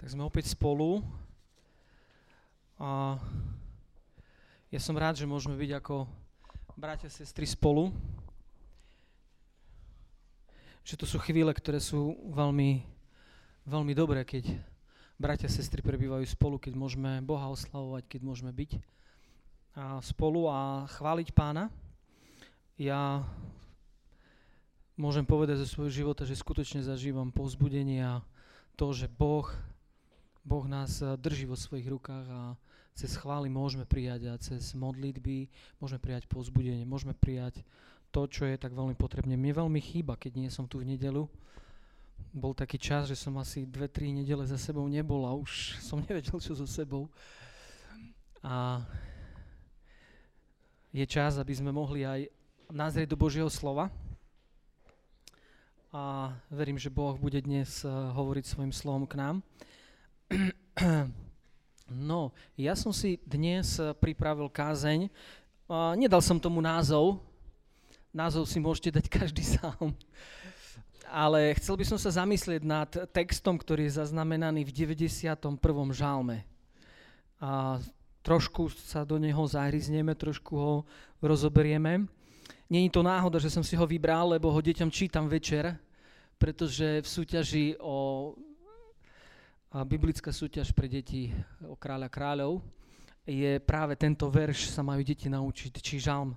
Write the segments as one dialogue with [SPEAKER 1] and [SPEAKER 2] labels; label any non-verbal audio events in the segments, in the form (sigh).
[SPEAKER 1] Tak sme opäť spolu. A ja som rád, že môžeme byť ako bratia a sestry spolu. Že to sú chvíle, ktoré sú veľmi, veľmi dobré, keď bratia a sestry prebývajú spolu, keď môžeme Boha oslavovať, keď môžeme byť a spolu a chváliť pána. Ja môžem povedať zo svojho života, že skutočne zažívam povzbudenie a to, že Boh Boh nás eh, drží vo svojich rukách a cez chvály môžeme prijať a cez modlitby môžeme prijať pozbudenie, môžeme prijať to, čo je tak veľmi potrebné. Mne veľmi chýba, keď nie som tu v nedelu. Bol taký čas, že som asi dve, tri nedele za sebou nebol a už (laughs) som nevedel, čo so sebou. A je čas, aby sme mohli aj nazrieť do Božieho slova. A verím, že Boh bude dnes eh, hovoriť svojim slovom k nám. No, ja som si dnes eh, pripravil kázeň. Nedal som tomu názov. Názov si môžete dať každý (laughs) sám. Ale chcel by som sa zamyslieť nad textom, ktorý je zaznamenaný v 91. žalme. A trošku sa do neho zahryzneme, trošku ho rozoberieme. Není to náhoda, že som si ho vybral, lebo ho deťom čítam večer, pretože v súťaži o a biblická súťaž pre deti o kráľa kráľov je práve tento verš sa majú deti naučiť, či žalm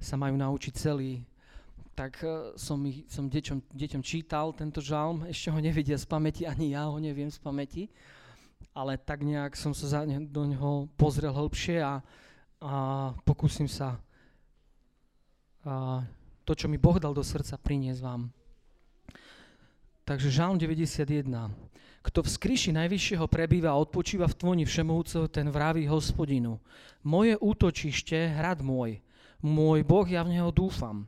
[SPEAKER 1] sa majú naučiť celý. Tak e, som, som deťom, deťom čítal tento žalm, ešte ho nevedia z pamäti, ani ja ho neviem z pamäti, ale tak nejak som sa ne, do neho pozrel hĺbšie a, a pokúsim sa a, to, čo mi Boh dal do srdca, priniesť vám. Takže žalm 91. Kto v skryši najvyššieho prebýva a odpočíva v tvoni všemovúceho, ten vraví hospodinu. Moje útočište, hrad môj, môj Boh, ja v neho dúfam.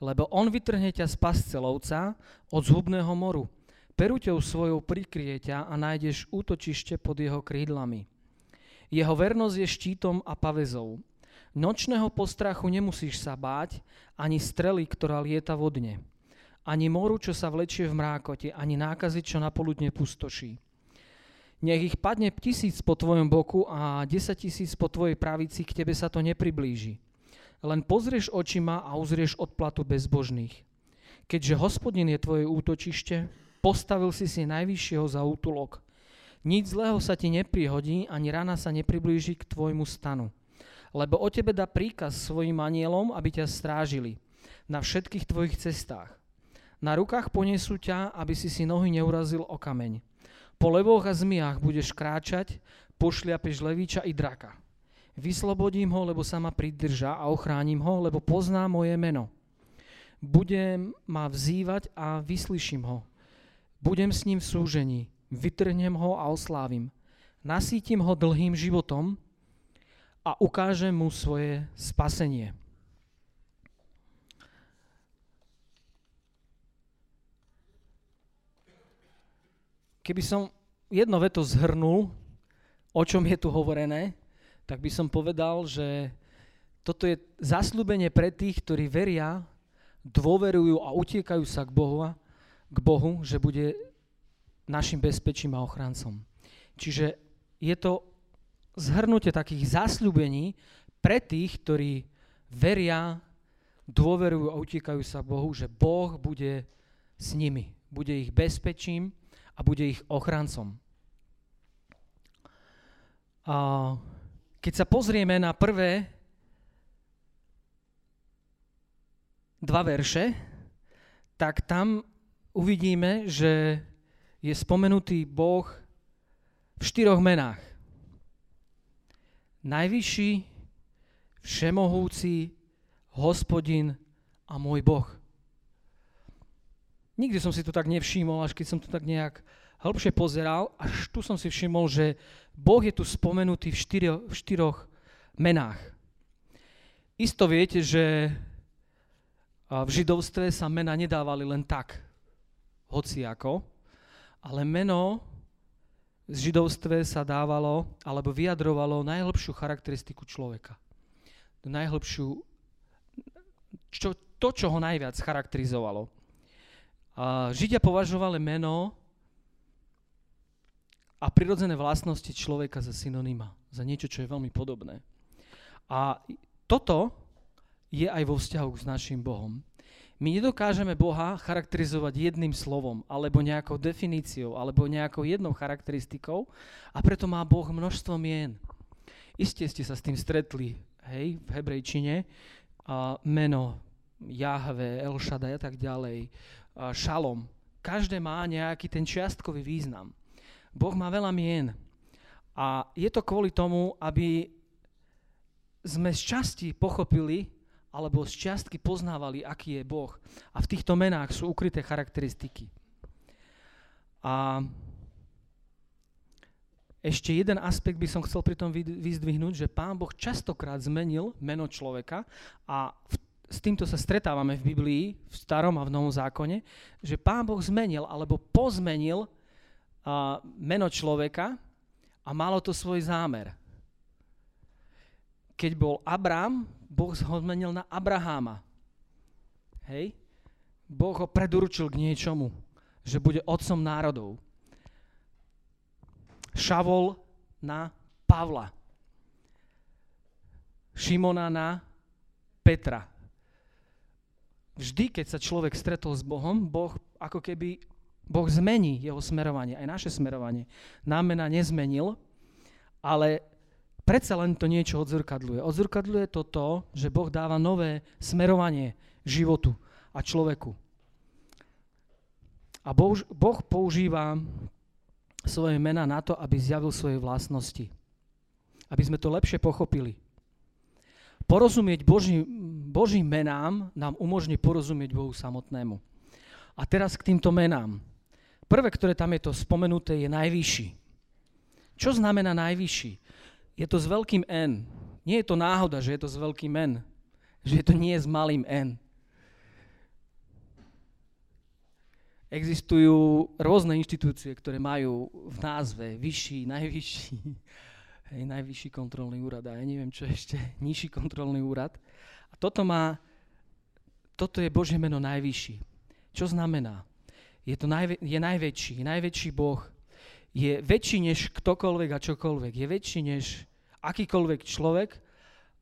[SPEAKER 1] Lebo on vytrhne ťa z pascelovca od zhubného moru. Peruťou svojou prikrie ťa a nájdeš útočište pod jeho krídlami. Jeho vernosť je štítom a pavezou. Nočného postrachu nemusíš sa báť, ani strely, ktorá lieta vodne ani moru, čo sa vlečie v mrákote, ani nákazy, čo na poludne pustoší. Nech ich padne tisíc po tvojom boku a desať tisíc po tvojej pravici, k tebe sa to nepriblíži. Len pozrieš očima a uzrieš odplatu bezbožných. Keďže hospodin je tvoje útočište, postavil si si najvyššieho za útulok. Nič zlého sa ti neprihodí, ani rana sa nepriblíži k tvojmu stanu. Lebo o tebe dá príkaz svojim anielom, aby ťa strážili na všetkých tvojich cestách. Na rukách ponesú ťa, aby si si nohy neurazil o kameň. Po levoch a zmiach budeš kráčať, pošliapeš levíča i draka. Vyslobodím ho, lebo sa ma pridrža a ochránim ho, lebo pozná moje meno. Budem ma vzývať a vyslyším ho. Budem s ním v súžení, vytrhnem ho a oslávim. Nasítim ho dlhým životom a ukážem mu svoje spasenie. Keby som jedno veto zhrnul, o čom je tu hovorené, tak by som povedal, že toto je zaslúbenie pre tých, ktorí veria, dôverujú a utiekajú sa k Bohu, k Bohu, že bude našim bezpečím a ochrancom. Čiže je to zhrnutie takých zasľúbení pre tých, ktorí veria, dôverujú a utiekajú sa Bohu, že Boh bude s nimi, bude ich bezpečím a bude ich ochrancom. A keď sa pozrieme na prvé dva verše, tak tam uvidíme, že je spomenutý Boh v štyroch menách. Najvyšší, všemohúci, hospodin a môj Boh. Nikdy som si to tak nevšimol, až keď som to tak nejak hĺbšie pozeral, až tu som si všimol, že Boh je tu spomenutý v, štyro, v štyroch menách. Isto viete, že v židovstve sa mena nedávali len tak, hoci ako, ale meno v židovstve sa dávalo alebo vyjadrovalo najhlbšiu charakteristiku človeka. Najhlbšiu, čo, to, čo ho najviac charakterizovalo. A Židia považovali meno a prirodzené vlastnosti človeka za synonyma, za niečo, čo je veľmi podobné. A toto je aj vo vzťahu s našim Bohom. My nedokážeme Boha charakterizovať jedným slovom, alebo nejakou definíciou, alebo nejakou jednou charakteristikou a preto má Boh množstvo mien. Isté ste sa s tým stretli, hej, v hebrejčine, a meno Jahve, El Shaddai a tak ďalej, Šalom. Každé má nejaký ten čiastkový význam. Boh má veľa mien. A je to kvôli tomu, aby sme z časti pochopili, alebo z čiastky poznávali, aký je Boh. A v týchto menách sú ukryté charakteristiky. A ešte jeden aspekt by som chcel pri tom vyzdvihnúť, že Pán Boh častokrát zmenil meno človeka a v, s týmto sa stretávame v Biblii, v starom a v novom zákone, že Pán Boh zmenil alebo pozmenil a, meno človeka a malo to svoj zámer. Keď bol Abrám, Boh ho zmenil na Abraháma. Hej? Boh ho predurčil k niečomu, že bude otcom národov. Šavol na Pavla. Šimona na Petra. Vždy, keď sa človek stretol s Bohom, Boh ako keby Boh zmení jeho smerovanie, aj naše smerovanie. Námena nezmenil, ale predsa len to niečo odzrkadľuje. Odzrkadľuje to to, že Boh dáva nové smerovanie životu a človeku. A boh, boh používa svoje mena na to, aby zjavil svoje vlastnosti. Aby sme to lepšie pochopili. Porozumieť Boží, Božím menám nám umožní porozumieť Bohu samotnému. A teraz k týmto menám. Prvé, ktoré tam je to spomenuté, je najvyšší. Čo znamená najvyšší? Je to s veľkým N. Nie je to náhoda, že je to s veľkým N. Že je to nie s malým N. Existujú rôzne inštitúcie, ktoré majú v názve vyšší, najvyšší, hej, najvyšší kontrolný úrad a ja neviem čo ešte, nižší kontrolný úrad. Toto má, toto je Božie meno najvyšší. Čo znamená? Je, to najvä, je najväčší, najväčší Boh. Je väčší než ktokoľvek a čokoľvek. Je väčší než akýkoľvek človek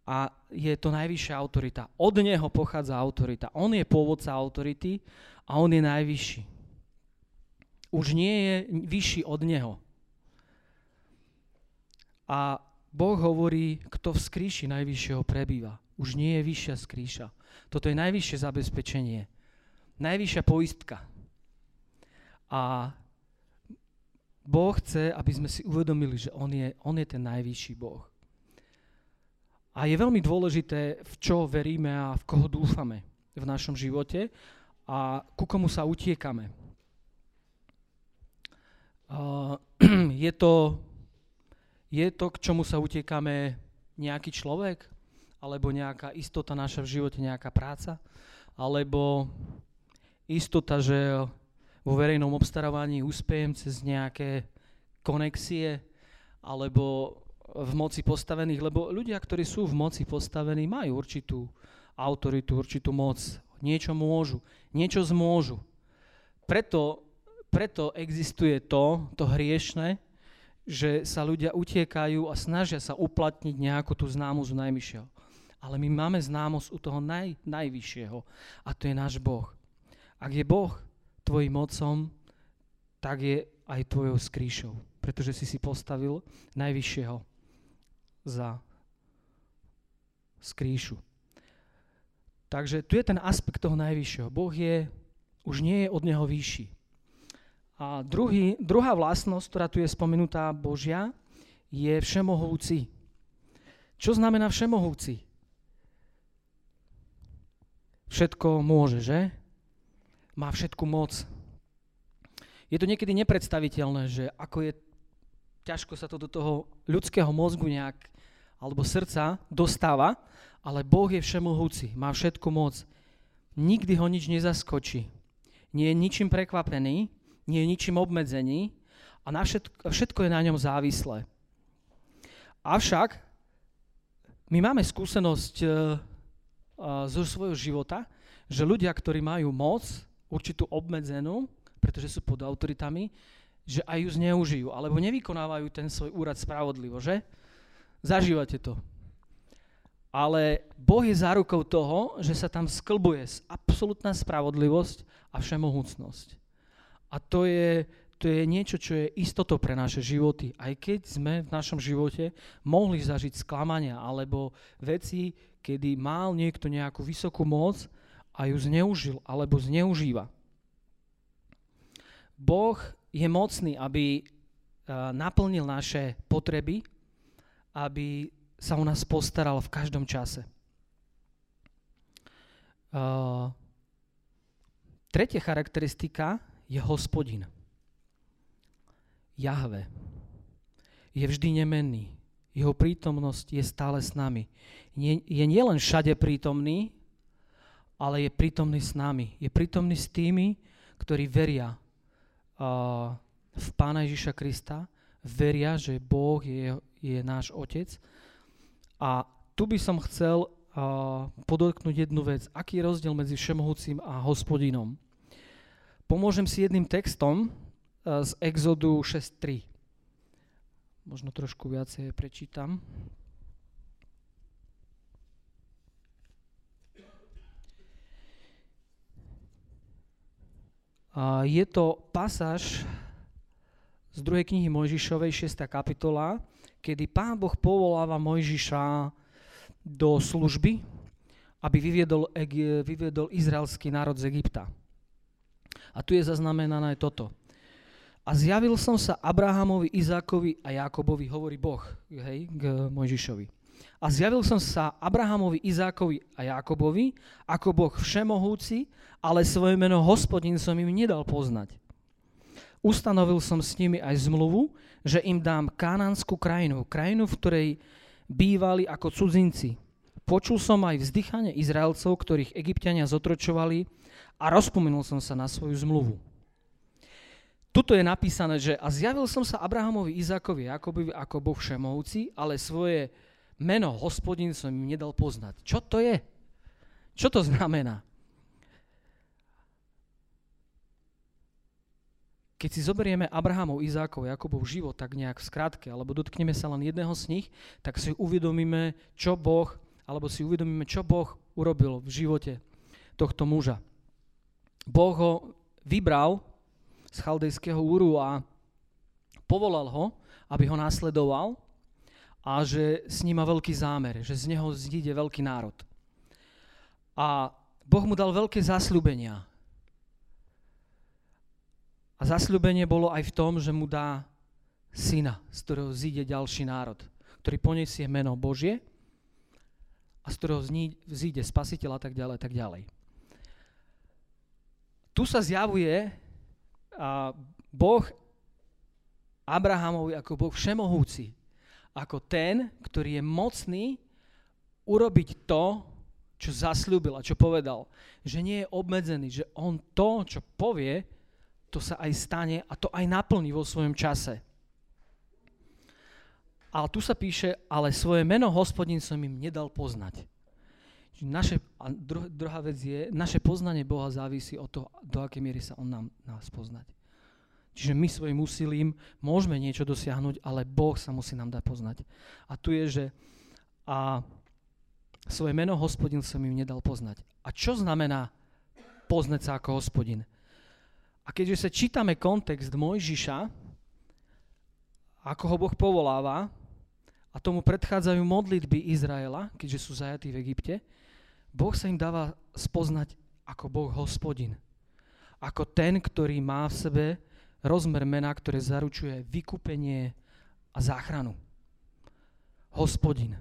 [SPEAKER 1] a je to najvyššia autorita. Od neho pochádza autorita. On je pôvodca autority a on je najvyšší už nie je vyšší od neho. A Boh hovorí, kto v skríši najvyššieho prebýva. Už nie je vyššia skríša. Toto je najvyššie zabezpečenie. Najvyššia poistka. A Boh chce, aby sme si uvedomili, že On je, on je ten najvyšší Boh. A je veľmi dôležité, v čo veríme a v koho dúfame v našom živote a ku komu sa utiekame. (clears throat) je, to, je to, k čomu sa utekáme nejaký človek? Alebo nejaká istota naša v živote, nejaká práca? Alebo istota, že vo verejnom obstarávaní uspejem cez nejaké konexie? Alebo v moci postavených? Lebo ľudia, ktorí sú v moci postavení, majú určitú autoritu, určitú moc. Niečo môžu, niečo zmôžu. Preto preto existuje to, to hriešne, že sa ľudia utiekajú a snažia sa uplatniť nejakú tú známosť najvyššieho. Ale my máme známosť u toho naj, najvyššieho a to je náš Boh. Ak je Boh tvojim mocom, tak je aj tvojou skrýšou, pretože si si postavil najvyššieho za skrýšu. Takže tu je ten aspekt toho najvyššieho. Boh je, už nie je od neho vyšší. A druhý, druhá vlastnosť, ktorá tu je spomenutá Božia, je všemohúci. Čo znamená všemohúci? Všetko môže, že? Má všetku moc. Je to niekedy nepredstaviteľné, že ako je ťažko sa to do toho ľudského mozgu nejak alebo srdca dostáva, ale Boh je všemohúci, má všetku moc. Nikdy ho nič nezaskočí. Nie je ničím prekvapený, nie je ničím obmedzený a na všetko, všetko je na ňom závislé. Avšak my máme skúsenosť uh, zo svojho života, že ľudia, ktorí majú moc, určitú obmedzenú, pretože sú pod autoritami, že aj ju zneužijú, alebo nevykonávajú ten svoj úrad spravodlivo, že? Zažívate to. Ale Boh je zárukou toho, že sa tam sklbuje absolútna spravodlivosť a všemohúcnosť. A to je, to je niečo, čo je istoto pre naše životy. Aj keď sme v našom živote mohli zažiť sklamania alebo veci, kedy mal niekto nejakú vysokú moc a ju zneužil alebo zneužíva. Boh je mocný, aby naplnil naše potreby, aby sa o nás postaral v každom čase. Uh, tretia charakteristika je hospodin. Jahve je vždy nemenný. Jeho prítomnosť je stále s nami. Nie, je nielen všade prítomný, ale je prítomný s nami. Je prítomný s tými, ktorí veria uh, v Pána Ježiša Krista, veria, že Boh je, je náš Otec a tu by som chcel uh, podotknúť jednu vec. Aký je rozdiel medzi všemohúcim a hospodinom? Pomôžem si jedným textom z Exodu 6.3. Možno trošku viacej prečítam. Je to pasáž z druhej knihy Mojžišovej, 6. kapitola, kedy Pán Boh povoláva Mojžiša do služby, aby vyviedol, vyviedol izraelský národ z Egypta. A tu je zaznamenané toto. A zjavil som sa Abrahamovi, Izákovi a Jákobovi, hovorí Boh hej, k Mojžišovi. A zjavil som sa Abrahamovi, Izákovi a Jákobovi ako Boh všemohúci, ale svoje meno hospodin som im nedal poznať. Ustanovil som s nimi aj zmluvu, že im dám kanánskú krajinu, krajinu, v ktorej bývali ako cudzinci. Počul som aj vzdychanie Izraelcov, ktorých egyptiania zotročovali a rozpomenul som sa na svoju zmluvu. Tuto je napísané, že a zjavil som sa Abrahamovi, Izákovi, Jakobovi ako Boh všemovci, ale svoje meno hospodin som im nedal poznať. Čo to je? Čo to znamená? keď si zoberieme Abrahamov, Izákov, Jakobov život tak nejak v skratke, alebo dotkneme sa len jedného z nich, tak si uvedomíme, čo Boh, alebo si uvedomíme, čo Boh urobil v živote tohto muža. Boh ho vybral z chaldejského úru a povolal ho, aby ho následoval a že s ním má veľký zámer, že z neho zíde veľký národ. A Boh mu dal veľké zasľubenia. A zasľubenie bolo aj v tom, že mu dá syna, z ktorého zíde ďalší národ, ktorý poniesie meno Božie a z ktorého zíde spasiteľ a tak ďalej, tak ďalej. Tu sa zjavuje Boh Abrahamovi ako Boh všemohúci, ako ten, ktorý je mocný urobiť to, čo zasľúbil a čo povedal. Že nie je obmedzený, že on to, čo povie, to sa aj stane a to aj naplní vo svojom čase. Ale tu sa píše, ale svoje meno hospodin som im nedal poznať. Naše, a dru, druhá vec je, naše poznanie Boha závisí od toho, do akej miery sa On nám nás poznať. Čiže my svojim úsilím môžeme niečo dosiahnuť, ale Boh sa musí nám dať poznať. A tu je, že a svoje meno hospodin som im nedal poznať. A čo znamená poznať sa ako hospodin? A keďže sa čítame kontext Mojžiša, ako ho Boh povoláva, a tomu predchádzajú modlitby Izraela, keďže sú zajatí v Egypte, Boh sa im dáva spoznať ako Boh hospodin. Ako ten, ktorý má v sebe rozmer mena, ktoré zaručuje vykúpenie a záchranu. Hospodin.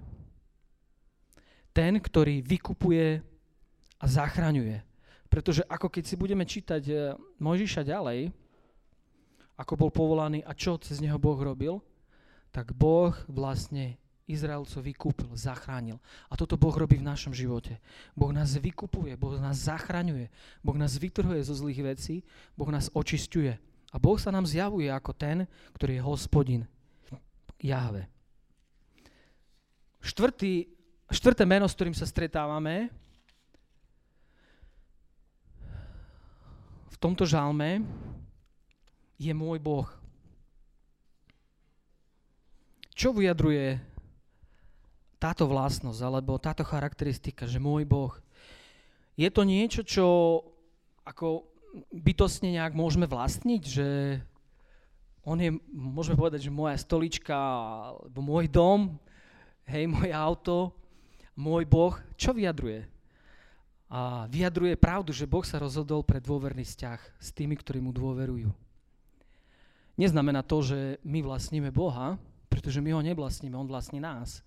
[SPEAKER 1] Ten, ktorý vykupuje a zachraňuje. Pretože ako keď si budeme čítať e, Mojžiša ďalej, ako bol povolaný a čo cez neho Boh robil, tak Boh vlastne Izraelcov vykúpil, zachránil. A toto Boh robí v našom živote. Boh nás vykupuje, Boh nás zachraňuje, Boh nás vytrhuje zo zlých vecí, Boh nás očistuje. A Boh sa nám zjavuje ako ten, ktorý je hospodin. Jahve. Štvrtý, štvrté meno, s ktorým sa stretávame, v tomto žalme je môj Boh. čo vyjadruje táto vlastnosť alebo táto charakteristika, že môj Boh. Je to niečo, čo ako bytostne nejak môžeme vlastniť, že on je, môžeme povedať, že moja stolička, alebo môj dom, hej, moje auto, môj Boh, čo vyjadruje? A vyjadruje pravdu, že Boh sa rozhodol pre dôverný vzťah s tými, ktorí mu dôverujú. Neznamená to, že my vlastníme Boha, pretože my ho nevlastníme, on vlastní nás.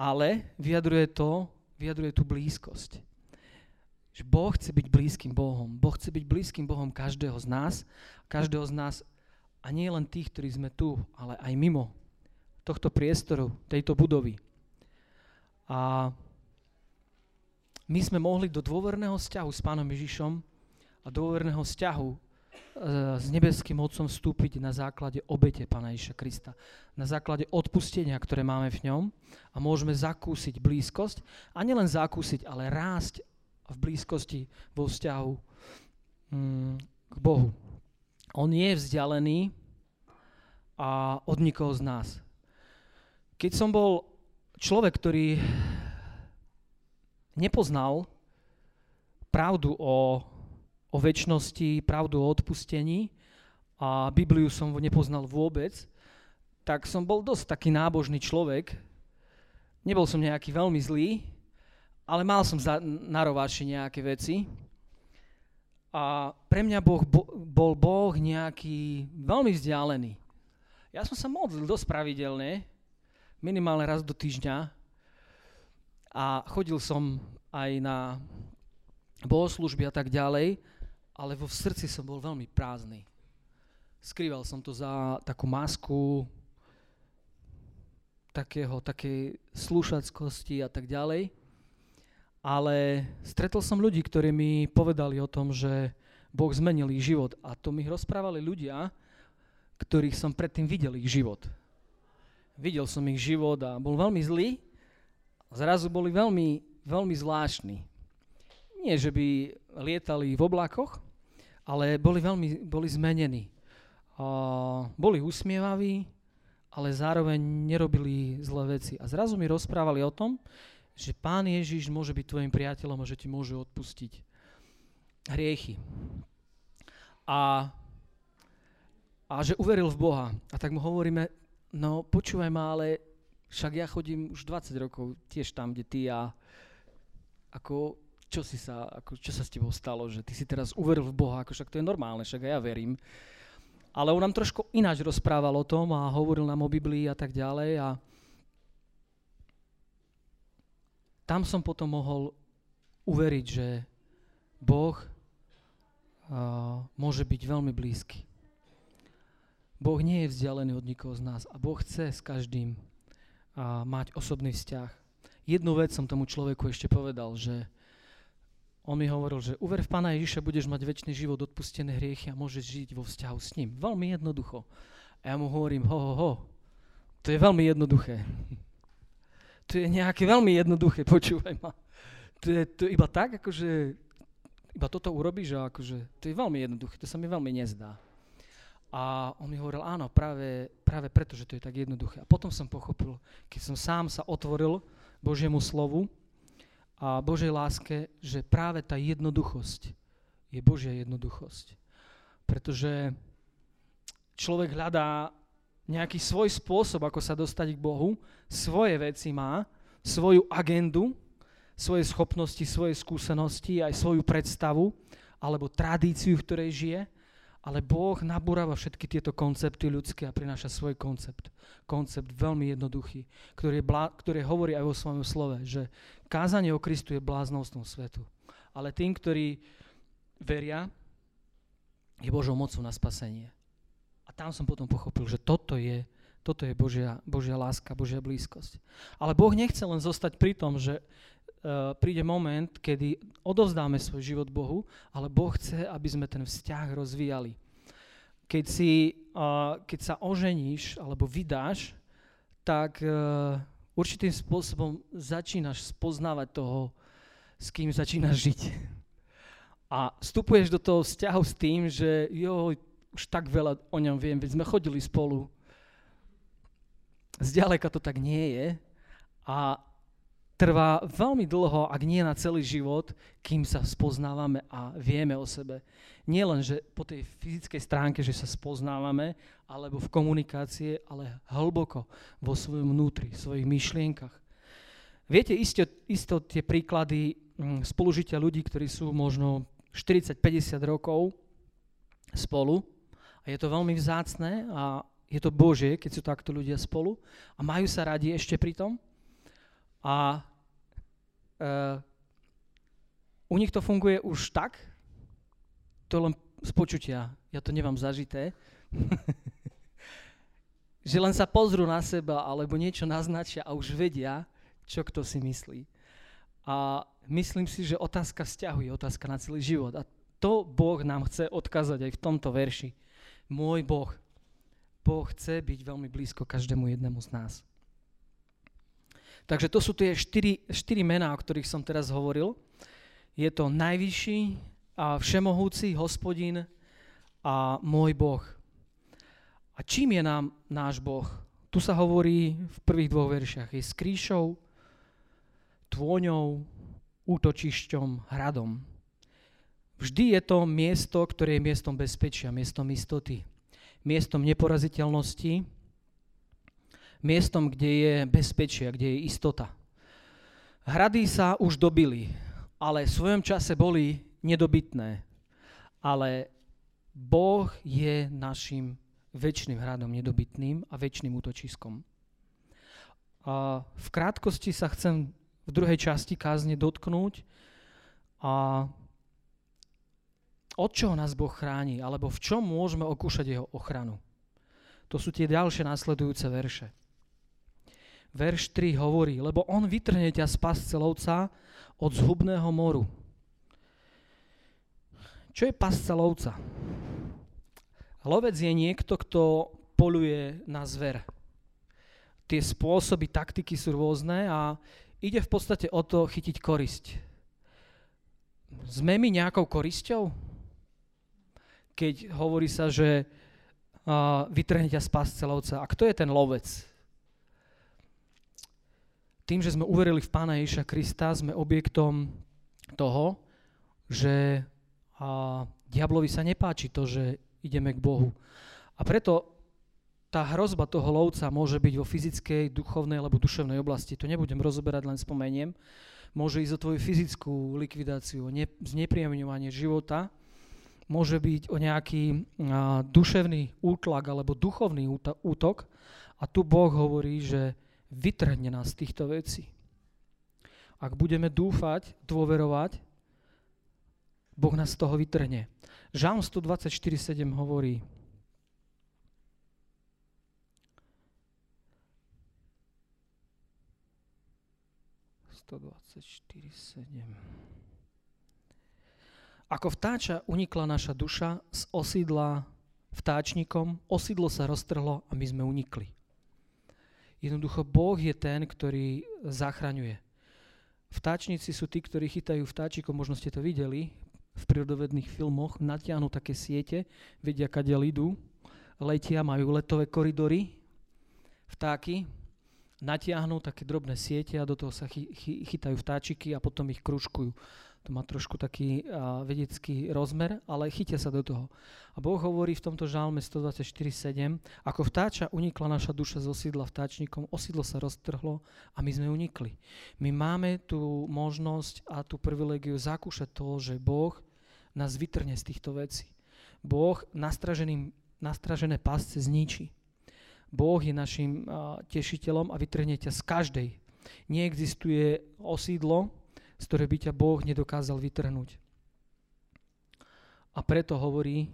[SPEAKER 1] Ale vyjadruje to, vyjadruje tú blízkosť. Že Boh chce byť blízkym Bohom. Boh chce byť blízkym Bohom každého z nás, každého z nás a nie len tých, ktorí sme tu, ale aj mimo tohto priestoru, tejto budovy. A my sme mohli do dôverného vzťahu s Pánom Ježišom a dôverného vzťahu s nebeským Otcom vstúpiť na základe obete Pána Ježiša Krista. Na základe odpustenia, ktoré máme v ňom a môžeme zakúsiť blízkosť a nielen zakúsiť, ale rásť v blízkosti vo vzťahu mm, k Bohu. On je vzdialený a od nikoho z nás. Keď som bol človek, ktorý nepoznal pravdu o o väčšnosti, pravdu o odpustení a Bibliu som nepoznal vôbec, tak som bol dosť taký nábožný človek. Nebol som nejaký veľmi zlý, ale mal som za, na rováči nejaké veci. A pre mňa boh, bo, bol Boh nejaký veľmi vzdialený. Ja som sa modlil dosť pravidelne, minimálne raz do týždňa. A chodil som aj na bohoslužby a tak ďalej ale vo srdci som bol veľmi prázdny. Skrýval som to za takú masku takého, takej slušackosti a tak ďalej. Ale stretol som ľudí, ktorí mi povedali o tom, že Boh zmenil ich život. A to mi rozprávali ľudia, ktorých som predtým videl ich život. Videl som ich život a bol veľmi zlý. Zrazu boli veľmi, veľmi zvláštni. Nie, že by lietali v oblakoch, ale boli veľmi boli zmenení. Uh, boli usmievaví, ale zároveň nerobili zlé veci. A zrazu mi rozprávali o tom, že Pán Ježiš môže byť tvojim priateľom a že ti môže odpustiť hriechy. A, a že uveril v Boha. A tak mu hovoríme, no počúvaj ma, ale však ja chodím už 20 rokov tiež tam, kde ty a ako čo, si sa, ako, čo sa s tebou stalo, že ty si teraz uveril v Boha, ako však to je normálne, však aj ja verím. Ale on nám trošku ináč rozprával o tom a hovoril nám o Biblii a tak ďalej a tam som potom mohol uveriť, že Boh uh, môže byť veľmi blízky. Boh nie je vzdialený od nikoho z nás a Boh chce s každým uh, mať osobný vzťah. Jednu vec som tomu človeku ešte povedal, že on mi hovoril, že uver v Pána Ježiša, budeš mať väčší život, odpustené hriechy a môžeš žiť vo vzťahu s ním. Veľmi jednoducho. A ja mu hovorím, ho, ho, ho, to je veľmi jednoduché. (laughs) To je nejaké veľmi jednoduché, (laughs) počúvaj ma. To je, to iba tak, akože, iba toto urobíš a akože, to je veľmi jednoduché, to sa mi veľmi nezdá. A on mi hovoril, áno, práve, práve preto, že to je tak jednoduché. A potom som pochopil, keď som sám sa otvoril Božiemu slovu, a Božej láske, že práve tá jednoduchosť je Božia jednoduchosť. Pretože človek hľadá nejaký svoj spôsob, ako sa dostať k Bohu, svoje veci má, svoju agendu, svoje schopnosti, svoje skúsenosti, aj svoju predstavu, alebo tradíciu, v ktorej žije ale Boh nabúrava všetky tieto koncepty ľudské a prináša svoj koncept. Koncept veľmi jednoduchý, ktorý, je blá, ktorý hovorí aj vo svojom slove, že kázanie o Kristu je bláznostvom svetu. Ale tým, ktorí veria, je Božou mocou na spasenie. A tam som potom pochopil, že toto je, toto je Božia, Božia láska, Božia blízkosť. Ale Boh nechce len zostať pri tom, že uh, príde moment, kedy odovzdáme svoj život Bohu, ale Boh chce, aby sme ten vzťah rozvíjali. Keď, si, uh, keď sa oženíš alebo vydáš, tak uh, určitým spôsobom začínaš spoznávať toho, s kým začínaš žiť. A vstupuješ do toho vzťahu s tým, že jo, už tak veľa o ňom viem, veď sme chodili spolu Zďaleka to tak nie je a trvá veľmi dlho, ak nie na celý život, kým sa spoznávame a vieme o sebe. Nie len, že po tej fyzickej stránke, že sa spoznávame, alebo v komunikácie, ale hlboko vo svojom vnútri, v svojich myšlienkach. Viete isto, isto tie príklady mm, spolužitia ľudí, ktorí sú možno 40-50 rokov spolu a je to veľmi vzácné a je to Božie, keď sú takto ľudia spolu a majú sa radi ešte pri tom. A u nich to funguje už tak, to len z počutia, ja to nemám zažité, (laughs) že len sa pozrú na seba alebo niečo naznačia a už vedia, čo kto si myslí. A myslím si, že otázka vzťahu je otázka na celý život. A to Boh nám chce odkázať aj v tomto verši. Môj Boh. Boh chce byť veľmi blízko každému jednému z nás. Takže to sú tie štyri, štyri mená, o ktorých som teraz hovoril. Je to najvyšší a všemohúci hospodin a môj Boh. A čím je nám náš Boh? Tu sa hovorí v prvých dvoch veršiach. Je skrýšou, tvôňou, útočišťom, hradom. Vždy je to miesto, ktoré je miestom bezpečia, miestom istoty, miestom neporaziteľnosti, miestom, kde je bezpečie, kde je istota. Hrady sa už dobili, ale v svojom čase boli nedobytné. Ale Boh je našim väčšným hradom nedobytným a väčšným útočiskom. A v krátkosti sa chcem v druhej časti kázne dotknúť a od čoho nás Boh chráni, alebo v čom môžeme okúšať jeho ochranu. To sú tie ďalšie následujúce verše verš 3 hovorí, lebo on vytrhne ťa z pasce lovca od zhubného moru. Čo je pasca lovca? Lovec je niekto, kto poluje na zver. Tie spôsoby, taktiky sú rôzne a ide v podstate o to chytiť korisť. Sme my nejakou korisťou? Keď hovorí sa, že uh, vytrhne ťa z pasce lovca. A kto je ten lovec? Tým, že sme uverili v Pána Ježiša Krista, sme objektom toho, že a, diablovi sa nepáči to, že ideme k Bohu. A preto tá hrozba toho lovca môže byť vo fyzickej, duchovnej alebo duševnej oblasti. To nebudem rozoberať, len spomeniem. Môže ísť o tvoju fyzickú likvidáciu, o ne, znepríjemňovanie života, môže byť o nejaký a, duševný útlak alebo duchovný útok. A tu Boh hovorí, že vytrhne nás z týchto vecí. Ak budeme dúfať, dôverovať, Boh nás z toho vytrhne. Žalm 124.7 hovorí, Ako vtáča unikla naša duša z osídla vtáčnikom, osídlo sa roztrhlo a my sme unikli. Jednoducho Boh je ten, ktorý zachraňuje. Vtáčnici sú tí, ktorí chytajú vtáčikov, možno ste to videli v prírodovedných filmoch, natiahnu také siete, vedia, kade idú, letia, majú letové koridory, vtáky, natiahnu také drobné siete a do toho sa chy, chy, chytajú vtáčiky a potom ich kružkujú. To má trošku taký a, vedecký rozmer, ale chytia sa do toho. A Boh hovorí v tomto žálme 124.7, ako vtáča unikla naša duša z osídla vtáčnikom, osídlo sa roztrhlo a my sme unikli. My máme tú možnosť a tú privilegiu zakúšať to, že Boh nás vytrne z týchto vecí. Boh nastražené pásce zničí. Boh je našim a, tešiteľom a vytrhne ťa z každej. Neexistuje osídlo, z ktoré by ťa Boh nedokázal vytrhnúť. A preto hovorí,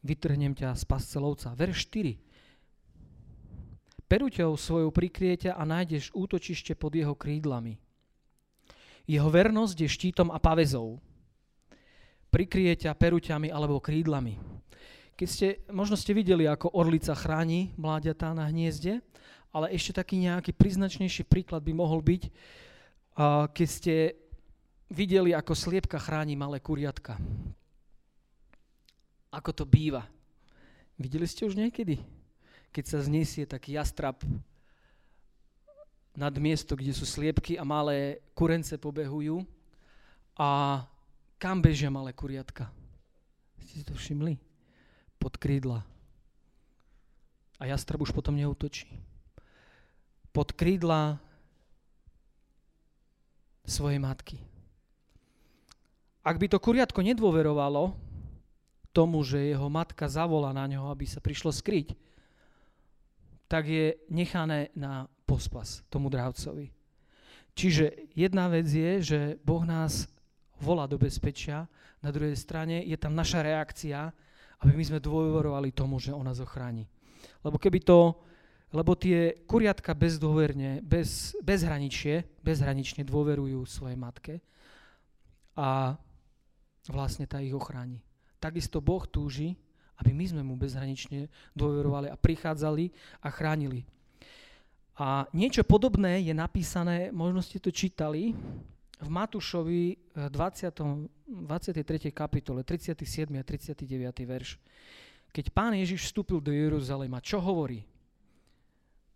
[SPEAKER 1] vytrhnem ťa z pasce lovca. Verš 4. Peruťou svojou prikriete a nájdeš útočište pod jeho krídlami. Jeho vernosť je štítom a pavezou. Prikrie ťa peruťami alebo krídlami. Keď ste, možno ste videli, ako orlica chráni mláďatá na hniezde, ale ešte taký nejaký príznačnejší príklad by mohol byť, keď ste videli, ako sliepka chráni malé kuriatka. Ako to býva. Videli ste už niekedy? Keď sa znesie taký jastrap nad miesto, kde sú sliepky a malé kurence pobehujú. A kam bežia malé kuriatka? Ste si to všimli? Pod krídla. A jastrab už potom neutočí. Pod krídla svojej matky. Ak by to kuriatko nedôverovalo tomu, že jeho matka zavolá na ňo, aby sa prišlo skryť, tak je nechané na pospas tomu drávcovi. Čiže jedna vec je, že Boh nás volá do bezpečia, na druhej strane je tam naša reakcia, aby my sme dôverovali tomu, že on nás ochráni. Lebo keby to, lebo tie kuriatka bezdôverne, bez, bezhraničie, bezhranične dôverujú svojej matke a vlastne tá ich ochráni. Takisto Boh túži, aby my sme mu bezhranične dôverovali a prichádzali a chránili. A niečo podobné je napísané, možno ste to čítali, v Matúšovi 20, 23. kapitole, 37. a 39. verš. Keď pán Ježiš vstúpil do Jeruzalema, čo hovorí?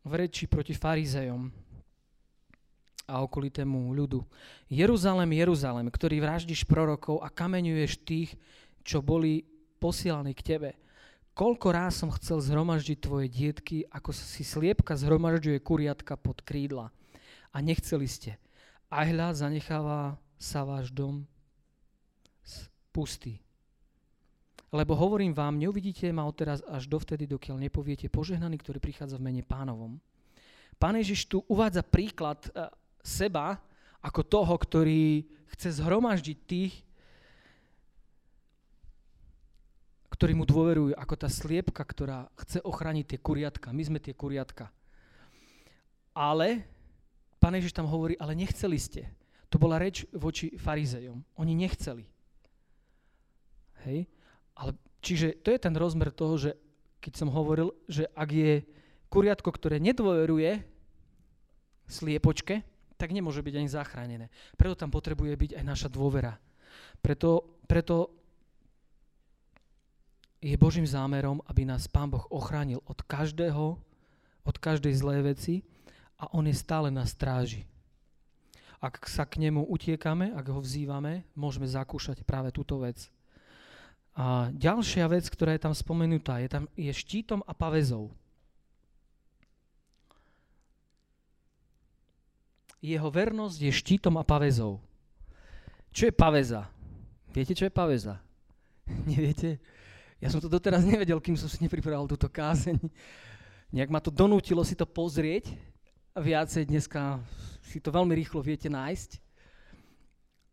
[SPEAKER 1] V reči proti farizejom a okolitému ľudu. Jeruzalem, Jeruzalem, ktorý vraždíš prorokov a kameňuješ tých, čo boli posielaní k tebe. Koľko ráz som chcel zhromaždiť tvoje dietky, ako si sliepka zhromažďuje kuriatka pod krídla. A nechceli ste. Aj hľad zanecháva sa váš dom pustý. Lebo hovorím vám, neuvidíte ma odteraz až dovtedy, dokiaľ nepoviete požehnaný, ktorý prichádza v mene pánovom. Pán Ježiš tu uvádza príklad eh, seba ako toho, ktorý chce zhromaždiť tých, ktorí mu dôverujú, ako tá sliepka, ktorá chce ochrániť tie kuriatka. My sme tie kuriatka. Ale, pán Ježiš tam hovorí, ale nechceli ste. To bola reč voči farizejom. Oni nechceli. Hej? Ale, čiže to je ten rozmer toho, že keď som hovoril, že ak je kuriatko, ktoré nedôveruje sliepočke, tak nemôže byť ani zachránené. Preto tam potrebuje byť aj naša dôvera. Preto, preto je Božím zámerom, aby nás Pán Boh ochránil od každého, od každej zlej veci a On je stále na stráži. Ak sa k nemu utiekame, ak ho vzývame, môžeme zakúšať práve túto vec. A ďalšia vec, ktorá je tam spomenutá, je, tam, je štítom a pavezou. jeho vernosť je štítom a pavezou. Čo je paveza? Viete, čo je paveza? (laughs) Neviete? Ja som to doteraz nevedel, kým som si nepripravil túto kázeň. Nejak ma to donútilo si to pozrieť viacej dneska si to veľmi rýchlo viete nájsť.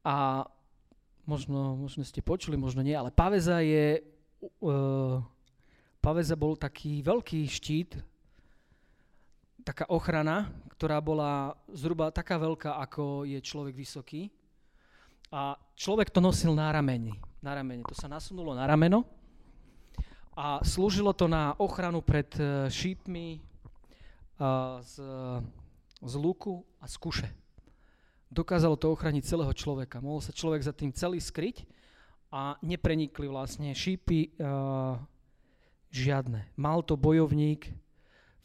[SPEAKER 1] A možno, možno ste počuli, možno nie, ale paveza je, uh, paveza bol taký veľký štít, taká ochrana, ktorá bola zhruba taká veľká, ako je človek vysoký. A človek to nosil na rameni. Na ramene. To sa nasunulo na rameno a slúžilo to na ochranu pred e, šípmi z, z luku a z kuše. Dokázalo to ochraniť celého človeka. Mohol sa človek za tým celý skryť a neprenikli vlastne šípy uh, žiadne. Mal to bojovník,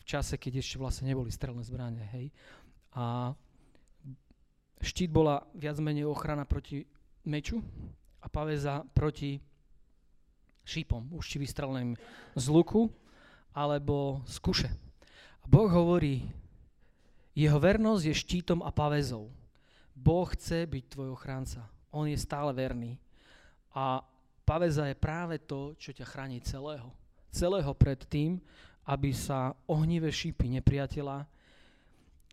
[SPEAKER 1] v čase, keď ešte vlastne neboli strelné zbranie. Hej. A štít bola viac menej ochrana proti meču a paveza proti šípom, už či vystreleným z luku alebo z kuše. A Boh hovorí, jeho vernosť je štítom a pavezou. Boh chce byť tvoj ochránca. On je stále verný. A paveza je práve to, čo ťa chráni celého. Celého pred tým, aby sa ohnivé šípy nepriateľa,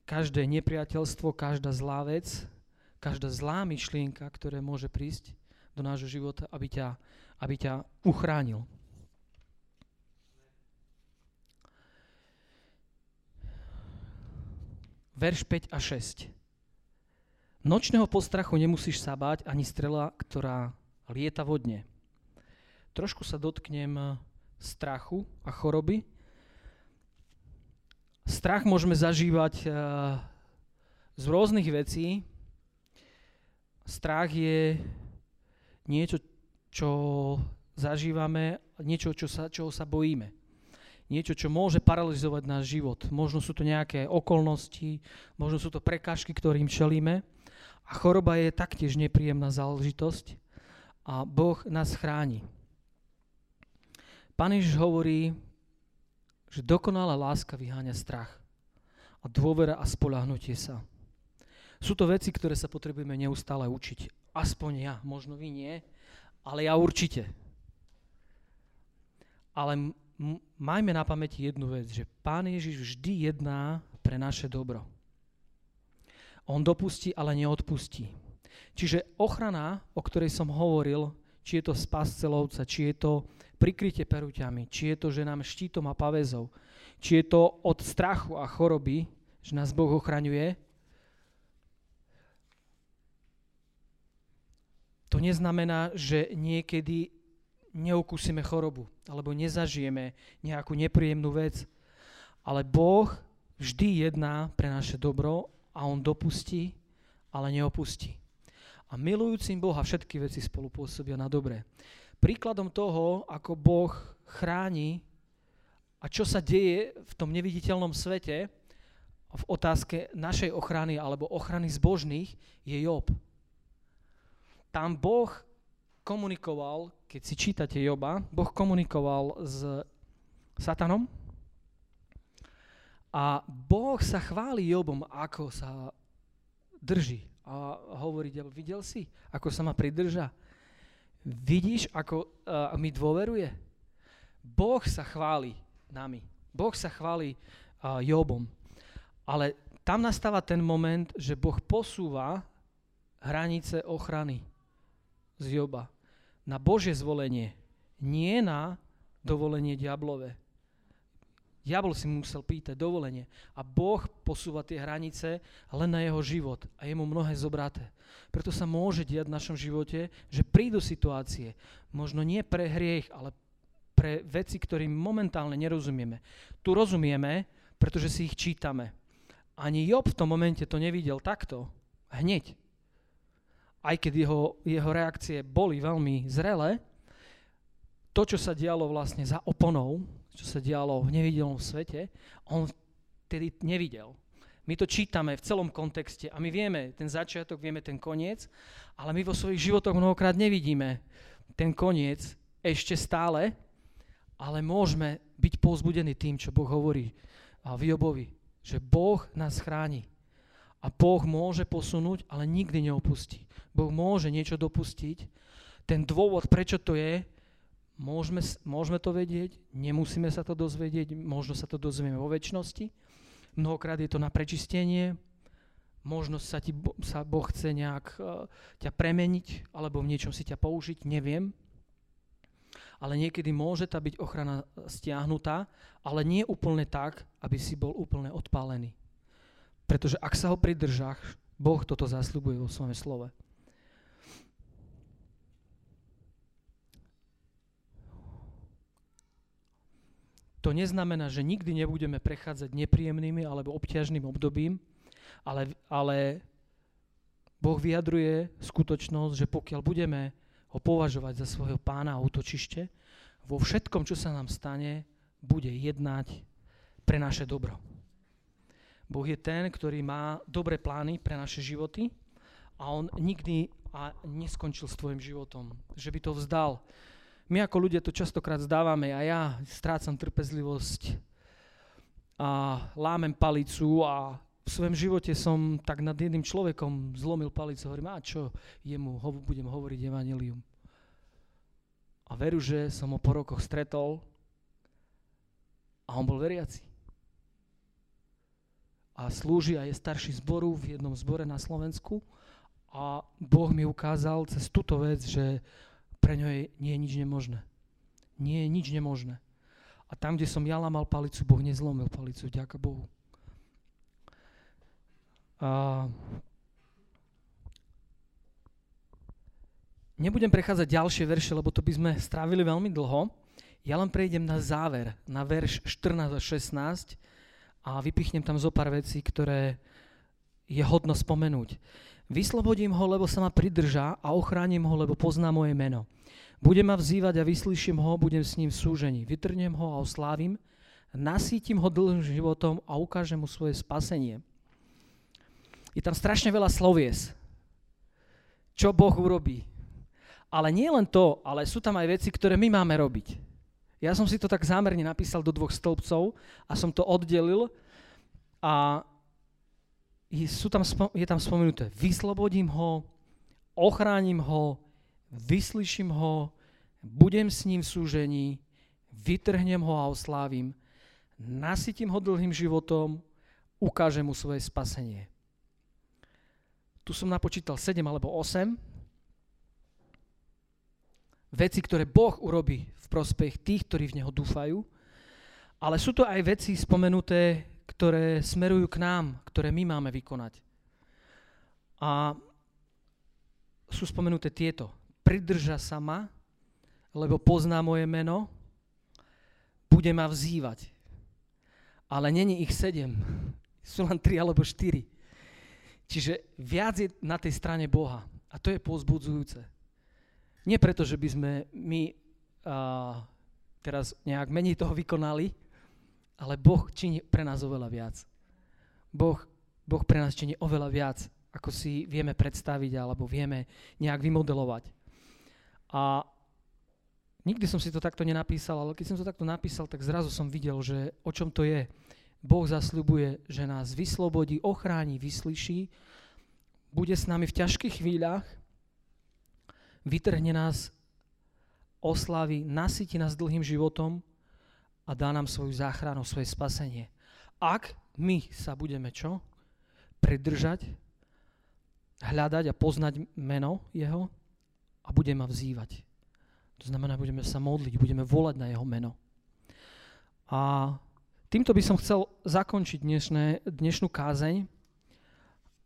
[SPEAKER 1] každé nepriateľstvo, každá zlá vec, každá zlá myšlienka, ktoré môže prísť do nášho života, aby ťa, aby ťa uchránil. Verš 5 a 6. Nočného postrachu nemusíš sa báť ani strela, ktorá lieta vodne. Trošku sa dotknem strachu a choroby, Strach môžeme zažívať uh, z rôznych vecí. Strach je niečo, čo zažívame, niečo, čo sa, čoho sa bojíme. niečo, čo môže paralizovať náš život. Možno sú to nejaké okolnosti, možno sú to prekážky, ktorým čelíme. A choroba je taktiež nepríjemná záležitosť a Boh nás chráni. Pán Ježiš hovorí, že dokonalá láska vyháňa strach a dôvera a spolahnutie sa. Sú to veci, ktoré sa potrebujeme neustále učiť. Aspoň ja, možno vy nie, ale ja určite. Ale majme na pamäti jednu vec, že Pán Ježiš vždy jedná pre naše dobro. On dopustí, ale neodpustí. Čiže ochrana, o ktorej som hovoril, či je to spas celovca, či je to prikrytie peruťami, či je to, že nám štítom a pavezou, či je to od strachu a choroby, že nás Boh ochraňuje, to neznamená, že niekedy neukúsime chorobu alebo nezažijeme nejakú nepríjemnú vec, ale Boh vždy jedná pre naše dobro a on dopustí, ale neopustí. A milujúcim Boha všetky veci spolu pôsobia na dobré. Príkladom toho, ako Boh chráni a čo sa deje v tom neviditeľnom svete, v otázke našej ochrany alebo ochrany zbožných, je Job. Tam Boh komunikoval, keď si čítate Joba, Boh komunikoval s Satanom, a Boh sa chváli Jobom, ako sa drží. A hovorí, videl si, ako sa ma pridrža? Vidíš, ako uh, mi dôveruje? Boh sa chváli nami. Boh sa chváli uh, Jobom. Ale tam nastáva ten moment, že Boh posúva hranice ochrany z Joba na Božie zvolenie, nie na dovolenie diablové. Diabol si musel pýtať dovolenie a Boh posúva tie hranice len na jeho život a je mu mnohé zobraté. Preto sa môže diať v našom živote, že prídu situácie, možno nie pre hriech, ale pre veci, ktorým momentálne nerozumieme. Tu rozumieme, pretože si ich čítame. Ani Job v tom momente to nevidel takto, hneď. Aj keď jeho, jeho reakcie boli veľmi zrelé, to, čo sa dialo vlastne za oponou, čo sa dialo v nevidelnom svete, on tedy nevidel. My to čítame v celom kontexte a my vieme ten začiatok, vieme ten koniec, ale my vo svojich životoch mnohokrát nevidíme ten koniec ešte stále, ale môžeme byť povzbudení tým, čo Boh hovorí v Jobovi, že Boh nás chráni. A Boh môže posunúť, ale nikdy neopustí. Boh môže niečo dopustiť. Ten dôvod, prečo to je, Môžeme, môžeme to vedieť, nemusíme sa to dozvedieť, možno sa to dozvieme vo väčšnosti. Mnohokrát je to na prečistenie, možno sa, ti, sa Boh chce nejak uh, ťa premeniť, alebo v niečom si ťa použiť, neviem. Ale niekedy môže tá byť ochrana stiahnutá, ale nie úplne tak, aby si bol úplne odpálený. Pretože ak sa ho pridržáš, Boh toto zasľubuje vo svojom slove. To neznamená, že nikdy nebudeme prechádzať nepríjemnými alebo obťažným obdobím, ale, ale Boh vyjadruje skutočnosť, že pokiaľ budeme ho považovať za svojho pána a útočište, vo všetkom, čo sa nám stane, bude jednať pre naše dobro. Boh je ten, ktorý má dobré plány pre naše životy a on nikdy a neskončil s tvojim životom, že by to vzdal, my ako ľudia to častokrát zdávame a ja strácam trpezlivosť a lámem palicu a v svojom živote som tak nad jedným človekom zlomil palicu hovorím, a čo jemu ho, budem hovoriť evanelium. A veru, že som ho po rokoch stretol a on bol veriaci. A slúži a je starší zboru v jednom zbore na Slovensku a Boh mi ukázal cez túto vec, že pre ňo je, nie je nič nemožné. Nie je nič nemožné. A tam, kde som ja lámal palicu, Boh nezlomil palicu, ďaká Bohu. A nebudem prechádzať ďalšie verše, lebo to by sme strávili veľmi dlho. Ja len prejdem na záver, na verš 14 a 16 a vypichnem tam zo pár vecí, ktoré je hodno spomenúť. Vyslobodím ho, lebo sa ma pridržá a ochránim ho, lebo pozná moje meno. Budem ma vzývať a vyslyším ho, budem s ním v súžení. Vytrnem ho a oslávim, nasítim ho dlhým životom a ukážem mu svoje spasenie. Je tam strašne veľa slovies. Čo Boh urobí. Ale nie len to, ale sú tam aj veci, ktoré my máme robiť. Ja som si to tak zámerne napísal do dvoch stĺpcov a som to oddelil a sú tam, je tam spomenuté, vyslobodím ho, ochránim ho, vyslyším ho, budem s ním v súžení, vytrhnem ho a oslávim, nasytím ho dlhým životom, ukážem mu svoje spasenie. Tu som napočítal 7 alebo 8 veci, ktoré Boh urobí v prospech tých, ktorí v Neho dúfajú, ale sú to aj veci spomenuté, ktoré smerujú k nám, ktoré my máme vykonať. A sú spomenuté tieto. Pridrža sa ma, lebo pozná moje meno, bude ma vzývať. Ale není ich sedem, (laughs) sú len tri alebo štyri. Čiže viac je na tej strane Boha. A to je pozbudzujúce. Nie preto, že by sme my uh, teraz nejak menej toho vykonali, ale Boh činí pre nás oveľa viac. Boh, boh pre nás činí oveľa viac, ako si vieme predstaviť alebo vieme nejak vymodelovať. A nikdy som si to takto nenapísal, ale keď som to takto napísal, tak zrazu som videl, že o čom to je. Boh zasľubuje, že nás vyslobodí, ochráni, vyslyší, bude s nami v ťažkých chvíľach, vytrhne nás, oslaví, nasytí nás dlhým životom a dá nám svoju záchranu, svoje spasenie. Ak my sa budeme čo? Pridržať, hľadať a poznať meno jeho a budeme ma vzývať. To znamená, budeme sa modliť, budeme volať na jeho meno. A Týmto by som chcel zakončiť dnešné, dnešnú kázeň.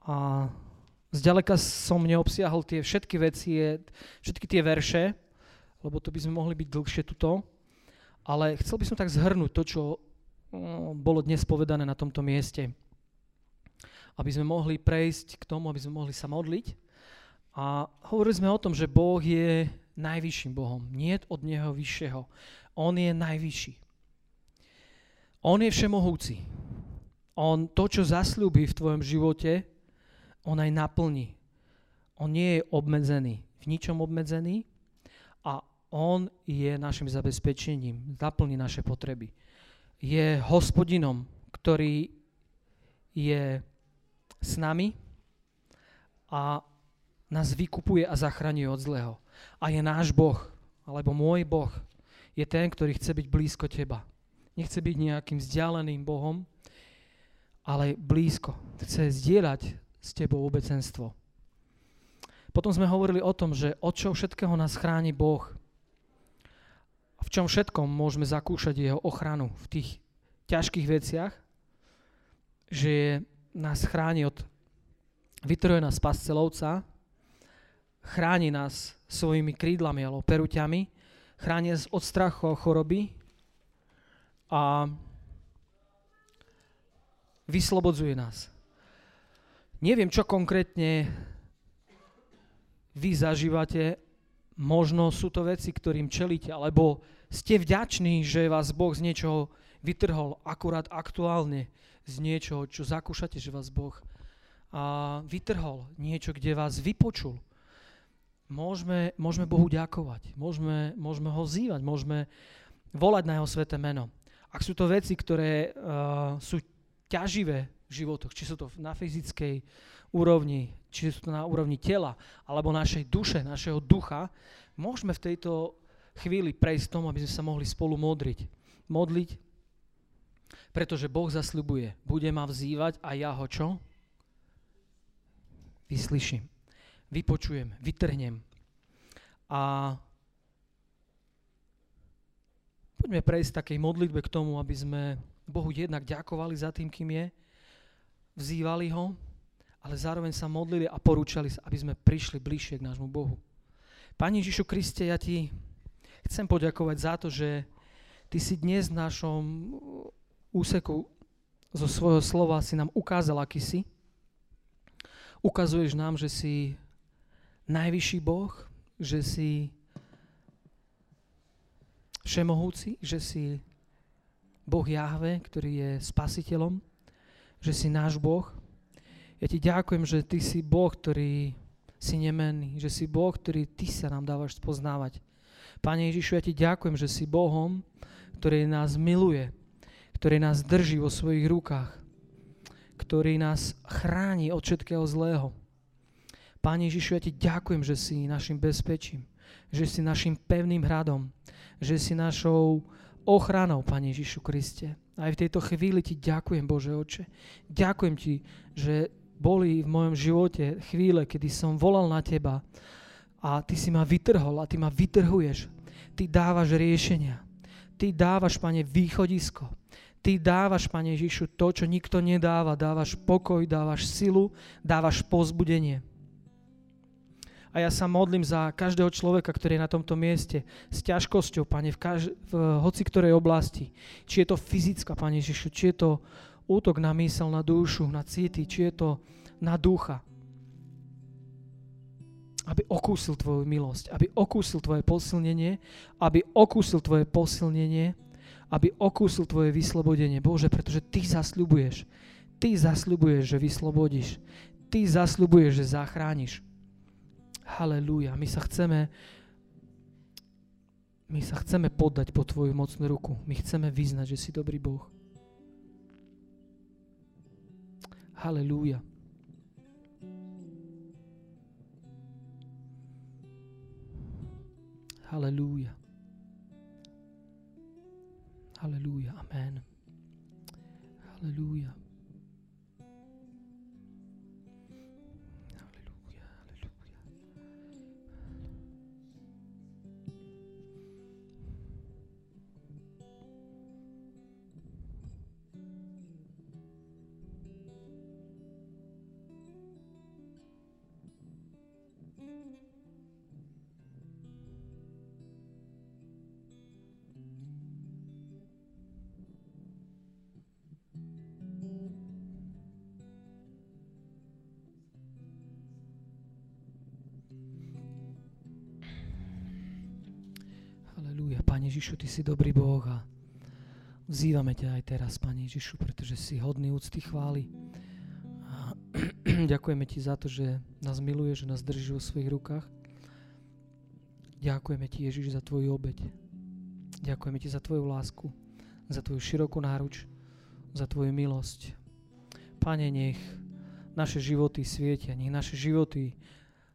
[SPEAKER 1] A zďaleka som neobsiahol tie všetky veci, všetky tie verše, lebo to by sme mohli byť dlhšie tuto. Ale chcel by som tak zhrnúť to, čo mm, bolo dnes povedané na tomto mieste. Aby sme mohli prejsť k tomu, aby sme mohli sa modliť. A hovorili sme o tom, že Boh je najvyšším Bohom. Nie od Neho vyššieho. On je najvyšší. On je všemohúci. On to, čo zasľúbi v tvojom živote, on aj naplní. On nie je obmedzený, v ničom obmedzený on je našim zabezpečením, naplní naše potreby. Je hospodinom, ktorý je s nami a nás vykupuje a zachraňuje od zlého. A je náš Boh, alebo môj Boh, je ten, ktorý chce byť blízko teba nechce byť nejakým vzdialeným Bohom, ale blízko. Chce zdieľať s tebou obecenstvo. Potom sme hovorili o tom, že od čo všetkého nás chráni Boh. V čom všetkom môžeme zakúšať jeho ochranu v tých ťažkých veciach, že nás chráni od vytruje nás pascelovca, chráni nás svojimi krídlami alebo peruťami, chráni nás od strachu a choroby, a vyslobodzuje nás. Neviem, čo konkrétne vy zažívate, možno sú to veci, ktorým čelíte, alebo ste vďační, že vás Boh z niečoho vytrhol akurát aktuálne, z niečoho, čo zakúšate, že vás Boh a vytrhol, niečo, kde vás vypočul. Môžeme, môžeme Bohu ďakovať, môžeme, môžeme ho zývať, môžeme volať na jeho sveté meno. Ak sú to veci, ktoré uh, sú ťaživé v životoch, či sú to na fyzickej úrovni, či sú to na úrovni tela, alebo našej duše, našeho ducha, môžeme v tejto chvíli prejsť tomu, aby sme sa mohli spolu modriť. Modliť, pretože Boh zasľubuje, bude ma vzývať a ja ho čo? Vyslyším, vypočujem, vytrhnem. A Poďme prejsť takej modlitbe k tomu, aby sme Bohu jednak ďakovali za tým, kým je, vzývali ho, ale zároveň sa modlili a porúčali sa, aby sme prišli bližšie k nášmu Bohu. Pani Ježišu Kriste, ja ti chcem poďakovať za to, že ty si dnes v našom úseku zo svojho slova si nám ukázal, aký si. Ukazuješ nám, že si najvyšší Boh, že si všemohúci, že si Boh Jahve, ktorý je spasiteľom, že si náš Boh. Ja ti ďakujem, že ty si Boh, ktorý si nemenný, že si Boh, ktorý ty sa nám dávaš spoznávať. Pane Ježišu, ja ti ďakujem, že si Bohom, ktorý nás miluje, ktorý nás drží vo svojich rukách, ktorý nás chráni od všetkého zlého. Pane Ježišu, ja ti ďakujem, že si našim bezpečím, že si našim pevným hradom, že si našou ochranou, Pane Ježišu Kriste. Aj v tejto chvíli ti ďakujem, Bože Oče. Ďakujem ti, že boli v mojom živote chvíle, kedy som volal na teba a ty si ma vytrhol a ty ma vytrhuješ. Ty dávaš riešenia. Ty dávaš, Pane, východisko. Ty dávaš, Pane Ježišu, to, čo nikto nedáva. Dávaš pokoj, dávaš silu, dávaš pozbudenie. A ja sa modlím za každého človeka, ktorý je na tomto mieste s ťažkosťou, Pane, v, kaž- v hoci ktorej oblasti. Či je to fyzická, Pane Ježišu, či je to útok na mysel, na dušu, na city, či je to na ducha. Aby okúsil Tvoju milosť, aby okúsil Tvoje posilnenie, aby okúsil Tvoje posilnenie, aby okúsil Tvoje vyslobodenie. Bože, pretože Ty zasľubuješ. Ty zasľubuješ, že vyslobodíš. Ty zasľubuješ, že zachrániš. Halelúja. My sa chceme my sa chceme poddať po Tvoju mocnú ruku. My chceme vyznať, že si dobrý Boh. Halelúja. Halelúja. Halelúja. Amen. Halelúja. Si dobrý Boh a vzývame ťa aj teraz, Pane Ježišu, pretože si hodný úcty chvály. A (clears throat) ďakujeme Ti za to, že nás miluješ, že nás držíš vo svojich rukách. Ďakujeme Ti, Ježiš, za Tvoju obeď. Ďakujeme Ti za Tvoju lásku, za Tvoju širokú náruč, za Tvoju milosť. Pane, nech naše životy svietia, nech naše životy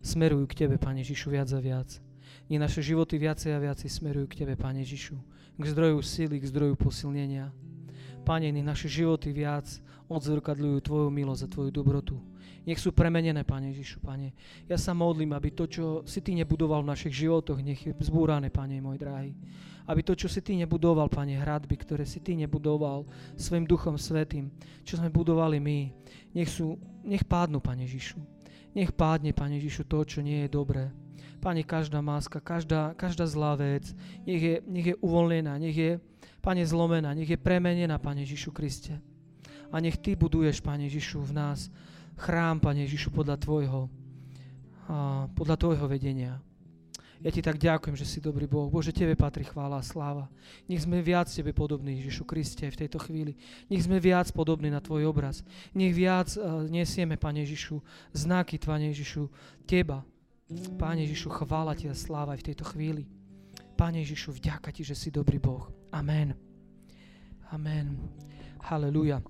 [SPEAKER 1] smerujú k Tebe, Pane Ježišu, viac a viac. Nech naše životy viacej a viacej smerujú k Tebe, Pane Ježišu. K zdroju síly, k zdroju posilnenia. Pane, nech naše životy viac odzrkadľujú Tvoju milosť a Tvoju dobrotu. Nech sú premenené, Pane Ježišu, Pane. Ja sa modlím, aby to, čo si Ty nebudoval v našich životoch, nech je zbúrané, Pane môj drahý. Aby to, čo si Ty nebudoval, Pane, hradby, ktoré si Ty nebudoval svojim Duchom Svetým, čo sme budovali my, nech, sú, nech pádnu, Pane Ježišu. Nech pádne, Pane Ježišu, to, čo nie je dobré. Pane, každá máska, každá, každá zlá vec, nech je, nech je uvoľnená, nech je, Pane, zlomená, nech je premenená, Pane Ježišu Kriste. A nech Ty buduješ, Pane Ježišu, v nás chrám, Pane Ježišu, podľa Tvojho, a podľa Tvojho vedenia. Ja Ti tak ďakujem, že si dobrý Boh. Bože, Tebe patrí chvála a sláva. Nech sme viac Tebe podobní, Ježišu Kriste, v tejto chvíli. Nech sme viac podobní na Tvoj obraz. Nech viac uh, nesieme, Pane Ježišu, znaky, Pane Ježišu, Teba, Páne Ježišu, chvála Ti a sláva aj v tejto chvíli. Páne Ježišu, vďaka Ti, že si dobrý Boh. Amen. Amen. Halelúja.